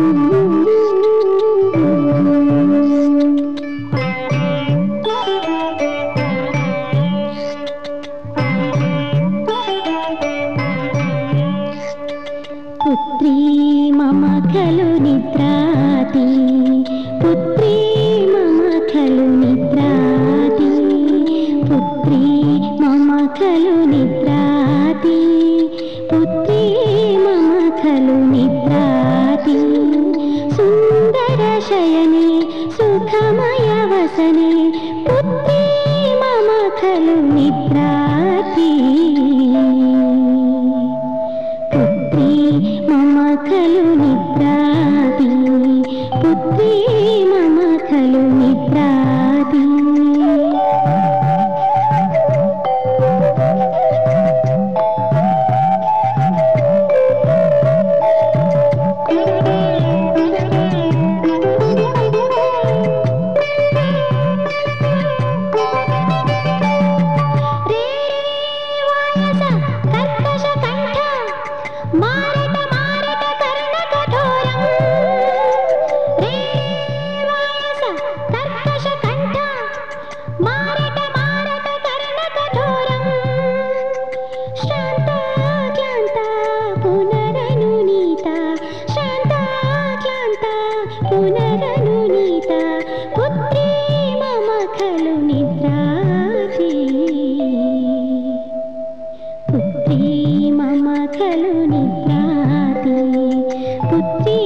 Mm-hmm. పుత్రీ మమ ఖలు నిద్రాతి. పుత్రీ మమ ఖలు నిద్రాతి. పుత్రీ మమ ఖలు నిద్రాతి. పుత్రీ మమ ఖలు నిద్రాతి. సుందర శయనే సుఖమయ వసనే. పుత్రీ మమ ఖలు నిద్రా పునరనునీత పుత్రీ మమ ఖలు నిద్రాతి పుత్రీ మమ ఖలు నిద్రాతి పుత్రీ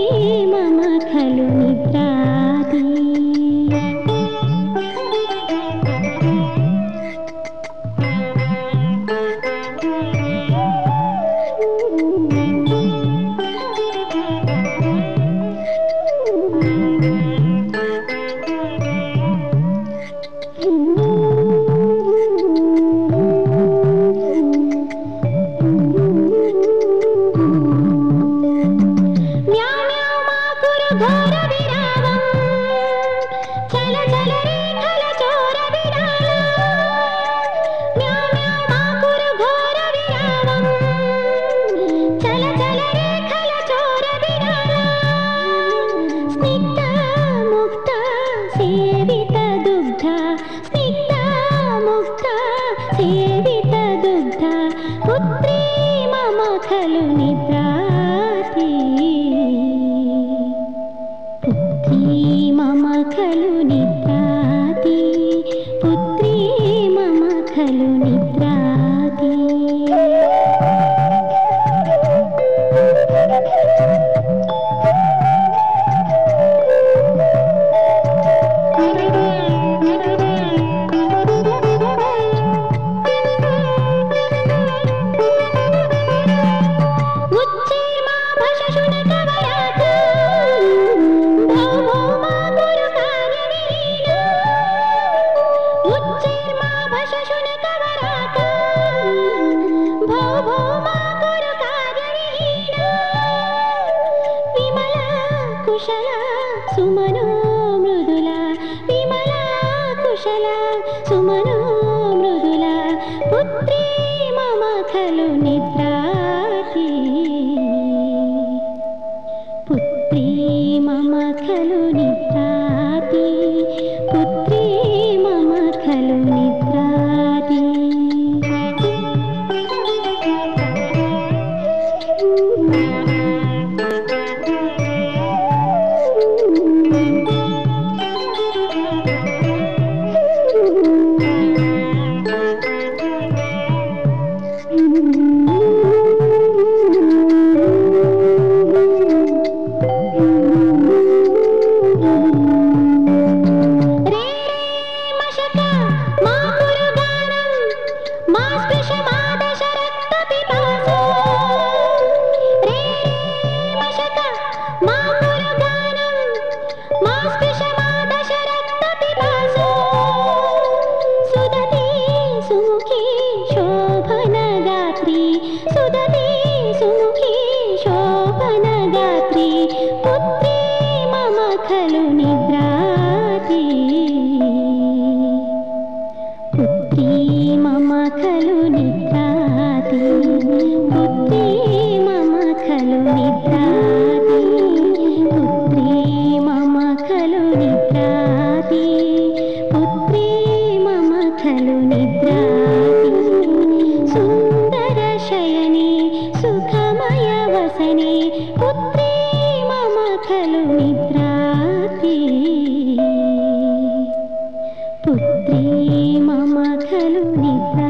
Mm-hmm. పుత్రీ మమ నిద్రాతి పుత్రీ మమ నిద్రాతి పుత్రీ మమ ఖలు నిద్రాతి సుమనో మృదుల విమల కుశల సుమనో మృదుల పుత్రీ నిద్ర పుత్రీ మమ ఖలు నిద్ర